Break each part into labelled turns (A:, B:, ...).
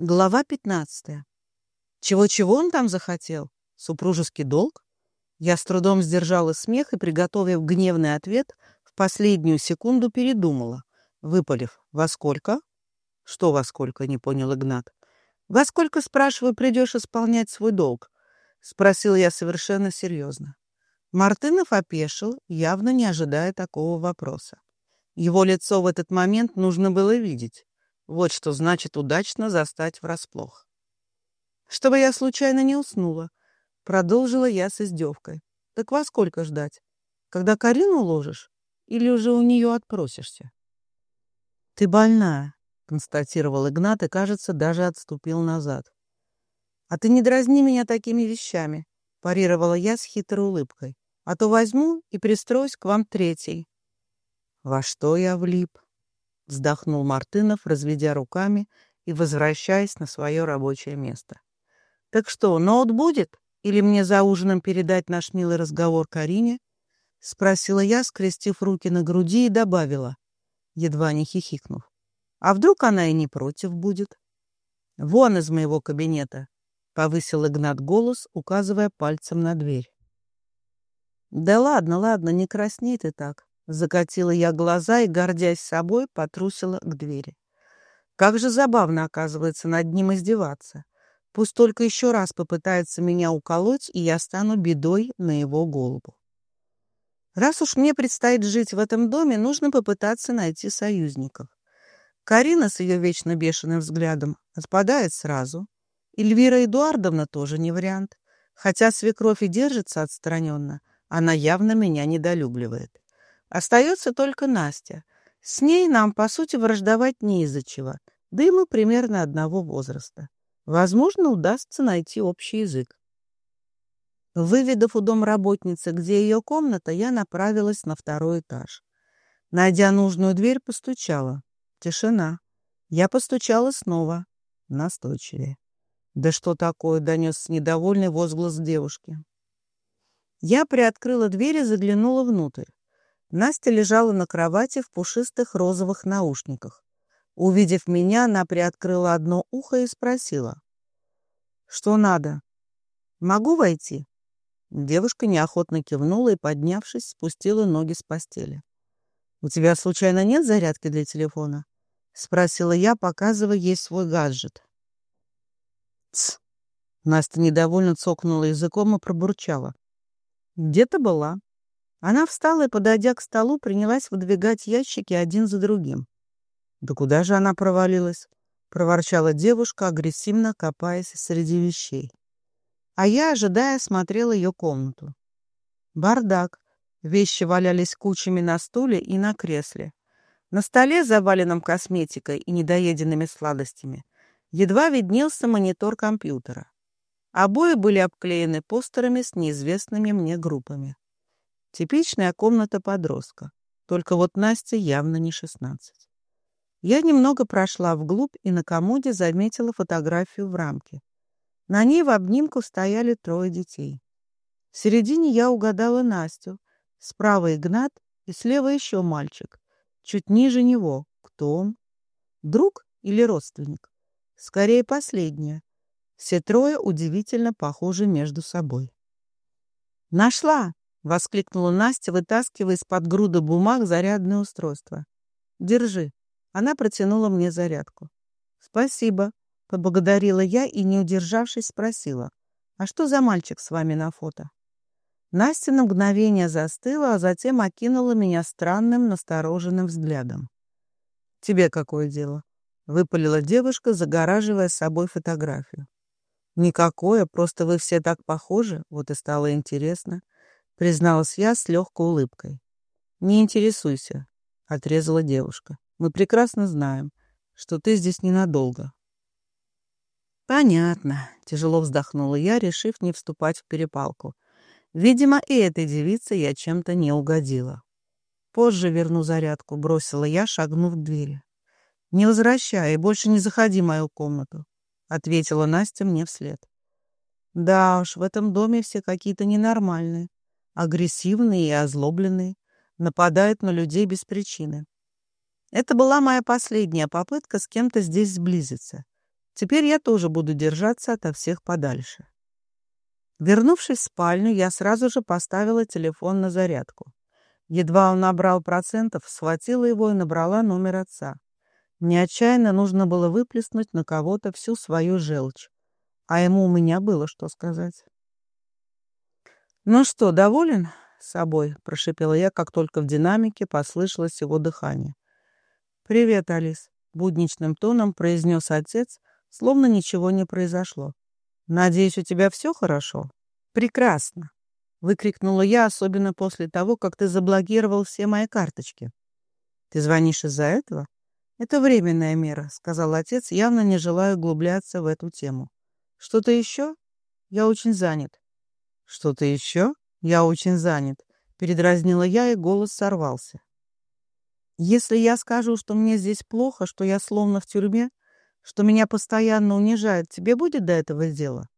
A: Глава 15. Чего-чего он там захотел? Супружеский долг? Я с трудом сдержала смех и, приготовив гневный ответ, в последнюю секунду передумала, выпалив «Во сколько?» «Что во сколько?» — не понял Игнат. «Во сколько, спрашиваю, придешь исполнять свой долг?» — спросил я совершенно серьезно. Мартынов опешил, явно не ожидая такого вопроса. Его лицо в этот момент нужно было видеть. Вот что значит удачно застать врасплох. Чтобы я случайно не уснула, продолжила я с издевкой. Так во сколько ждать? Когда Карину ложишь или уже у нее отпросишься? Ты больная, констатировал Игнат и, кажется, даже отступил назад. А ты не дразни меня такими вещами, парировала я с хитрой улыбкой. А то возьму и пристроюсь к вам третий. Во что я влип? — вздохнул Мартынов, разведя руками и возвращаясь на свое рабочее место. «Так что, ноут будет? Или мне за ужином передать наш милый разговор Карине?» — спросила я, скрестив руки на груди и добавила, едва не хихикнув. «А вдруг она и не против будет?» «Вон из моего кабинета!» — повысил Игнат голос, указывая пальцем на дверь. «Да ладно, ладно, не красней ты так. Закатила я глаза и, гордясь собой, потрусила к двери. Как же забавно, оказывается, над ним издеваться. Пусть только еще раз попытается меня уколоть, и я стану бедой на его голову. Раз уж мне предстоит жить в этом доме, нужно попытаться найти союзников. Карина с ее вечно бешеным взглядом отпадает сразу. Эльвира Эдуардовна тоже не вариант. Хотя свекровь и держится отстраненно, она явно меня недолюбливает. Остается только Настя. С ней нам, по сути, враждовать не из-за чего, да и мы примерно одного возраста. Возможно, удастся найти общий язык. Выведав у домработницы, где ее комната, я направилась на второй этаж. Найдя нужную дверь, постучала. Тишина. Я постучала снова. Настойчивее. «Да что такое?» — донес недовольный возглас девушки. Я приоткрыла дверь и заглянула внутрь. Настя лежала на кровати в пушистых розовых наушниках. Увидев меня, она приоткрыла одно ухо и спросила. «Что надо? Могу войти?» Девушка неохотно кивнула и, поднявшись, спустила ноги с постели. «У тебя, случайно, нет зарядки для телефона?» — спросила я, показывая ей свой гаджет. «Тсс!» — Настя недовольно цокнула языком и пробурчала. «Где-то была. Она встала и, подойдя к столу, принялась выдвигать ящики один за другим. «Да куда же она провалилась?» — проворчала девушка, агрессивно копаясь среди вещей. А я, ожидая, смотрела ее комнату. Бардак. Вещи валялись кучами на стуле и на кресле. На столе, заваленном косметикой и недоеденными сладостями, едва виднелся монитор компьютера. Обои были обклеены постерами с неизвестными мне группами. Типичная комната подростка. Только вот Настя явно не шестнадцать. Я немного прошла вглубь и на комоде заметила фотографию в рамке. На ней в обнимку стояли трое детей. В середине я угадала Настю, справа Игнат и слева еще мальчик. Чуть ниже него. Кто он? Друг или родственник? Скорее, последнее. Все трое удивительно похожи между собой. «Нашла!» — воскликнула Настя, вытаскивая из-под груда бумаг зарядное устройство. «Держи». Она протянула мне зарядку. «Спасибо», — поблагодарила я и, не удержавшись, спросила. «А что за мальчик с вами на фото?» Настя на мгновение застыла, а затем окинула меня странным, настороженным взглядом. «Тебе какое дело?» — выпалила девушка, загораживая собой фотографию. «Никакое, просто вы все так похожи, вот и стало интересно». — призналась я с легкой улыбкой. «Не интересуйся», — отрезала девушка. «Мы прекрасно знаем, что ты здесь ненадолго». «Понятно», — тяжело вздохнула я, решив не вступать в перепалку. «Видимо, и этой девице я чем-то не угодила». «Позже верну зарядку», — бросила я, шагнув к двери. «Не возвращай больше не заходи в мою комнату», — ответила Настя мне вслед. «Да уж, в этом доме все какие-то ненормальные агрессивный и озлобленный, нападает на людей без причины. Это была моя последняя попытка с кем-то здесь сблизиться. Теперь я тоже буду держаться ото всех подальше. Вернувшись в спальню, я сразу же поставила телефон на зарядку. Едва он набрал процентов, схватила его и набрала номер отца. Мне отчаянно нужно было выплеснуть на кого-то всю свою желчь. А ему у меня было что сказать. «Ну что, доволен собой?» — прошипела я, как только в динамике послышалось его дыхание. «Привет, Алис», — будничным тоном произнес отец, словно ничего не произошло. «Надеюсь, у тебя все хорошо?» «Прекрасно!» — выкрикнула я, особенно после того, как ты заблокировал все мои карточки. «Ты звонишь из-за этого?» «Это временная мера», — сказал отец, явно не желая углубляться в эту тему. «Что-то еще? Я очень занят». «Что-то еще? Я очень занят», — передразнила я, и голос сорвался. «Если я скажу, что мне здесь плохо, что я словно в тюрьме, что меня постоянно унижают, тебе будет до этого дела?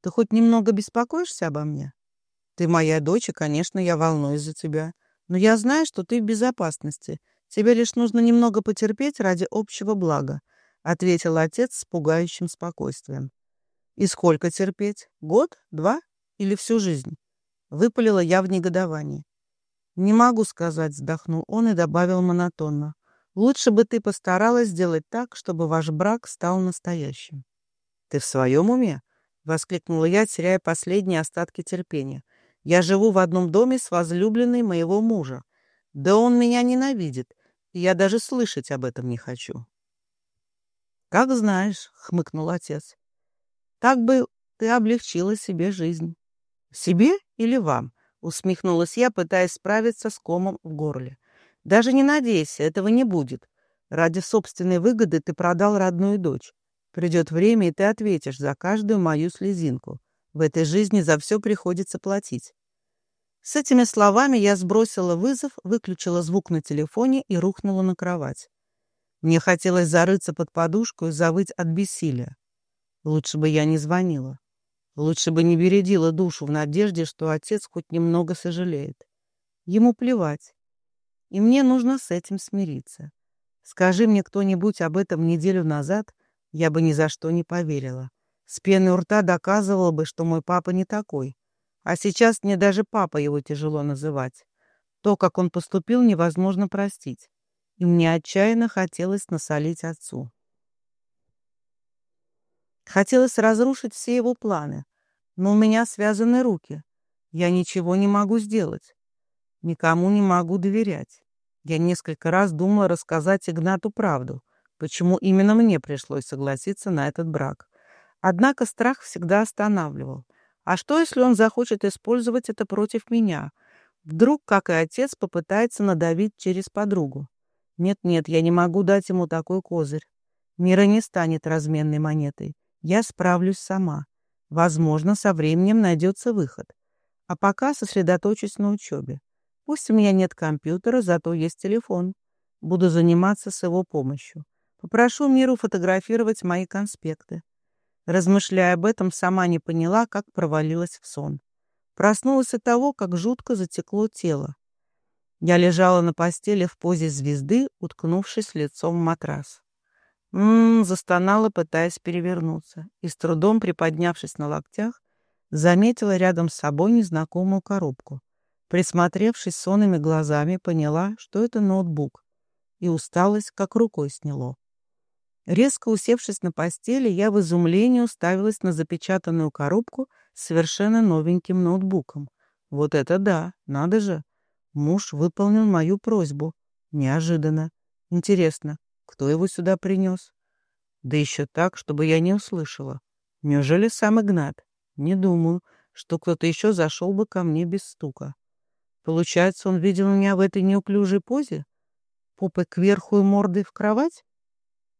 A: Ты хоть немного беспокоишься обо мне? Ты моя дочь, и, конечно, я волнуюсь за тебя. Но я знаю, что ты в безопасности. Тебе лишь нужно немного потерпеть ради общего блага», — ответил отец с пугающим спокойствием. «И сколько терпеть? Год? Два? Или всю жизнь?» Выпалила я в негодовании. «Не могу сказать», — вздохнул он и добавил монотонно. Лучше бы ты постаралась сделать так, чтобы ваш брак стал настоящим. Ты в своем уме? Воскликнула я, теряя последние остатки терпения. Я живу в одном доме с возлюбленной моего мужа. Да он меня ненавидит, и я даже слышать об этом не хочу. «Как знаешь», — хмыкнул отец. «Так бы ты облегчила себе жизнь». «Себе или вам?» — усмехнулась я, пытаясь справиться с комом в горле. Даже не надейся, этого не будет. Ради собственной выгоды ты продал родную дочь. Придет время, и ты ответишь за каждую мою слезинку. В этой жизни за все приходится платить. С этими словами я сбросила вызов, выключила звук на телефоне и рухнула на кровать. Мне хотелось зарыться под подушку и завыть от бессилия. Лучше бы я не звонила. Лучше бы не бередила душу в надежде, что отец хоть немного сожалеет. Ему плевать и мне нужно с этим смириться. Скажи мне кто-нибудь об этом неделю назад, я бы ни за что не поверила. С пены у рта доказывала бы, что мой папа не такой. А сейчас мне даже папа его тяжело называть. То, как он поступил, невозможно простить. И мне отчаянно хотелось насолить отцу. Хотелось разрушить все его планы, но у меня связаны руки. Я ничего не могу сделать. Никому не могу доверять. Я несколько раз думала рассказать Игнату правду, почему именно мне пришлось согласиться на этот брак. Однако страх всегда останавливал. А что, если он захочет использовать это против меня? Вдруг, как и отец, попытается надавить через подругу? Нет-нет, я не могу дать ему такой козырь. Мира не станет разменной монетой. Я справлюсь сама. Возможно, со временем найдется выход. А пока сосредоточусь на учебе. Пусть у меня нет компьютера, зато есть телефон. Буду заниматься с его помощью. Попрошу Миру фотографировать мои конспекты. Размышляя об этом, сама не поняла, как провалилась в сон. Проснулась от того, как жутко затекло тело. Я лежала на постели в позе звезды, уткнувшись лицом в матрас. Ммм, застонала, пытаясь перевернуться, и с трудом приподнявшись на локтях, заметила рядом с собой незнакомую коробку. Присмотревшись сонными глазами, поняла, что это ноутбук, и усталость как рукой сняло. Резко усевшись на постели, я в изумлении уставилась на запечатанную коробку с совершенно новеньким ноутбуком. Вот это да, надо же. Муж выполнил мою просьбу. Неожиданно. Интересно, кто его сюда принес? Да еще так, чтобы я не услышала. Неужели сам Игнат? Не думаю, что кто-то еще зашел бы ко мне без стука. Получается, он видел меня в этой неуклюжей позе? Попой кверху и мордой в кровать?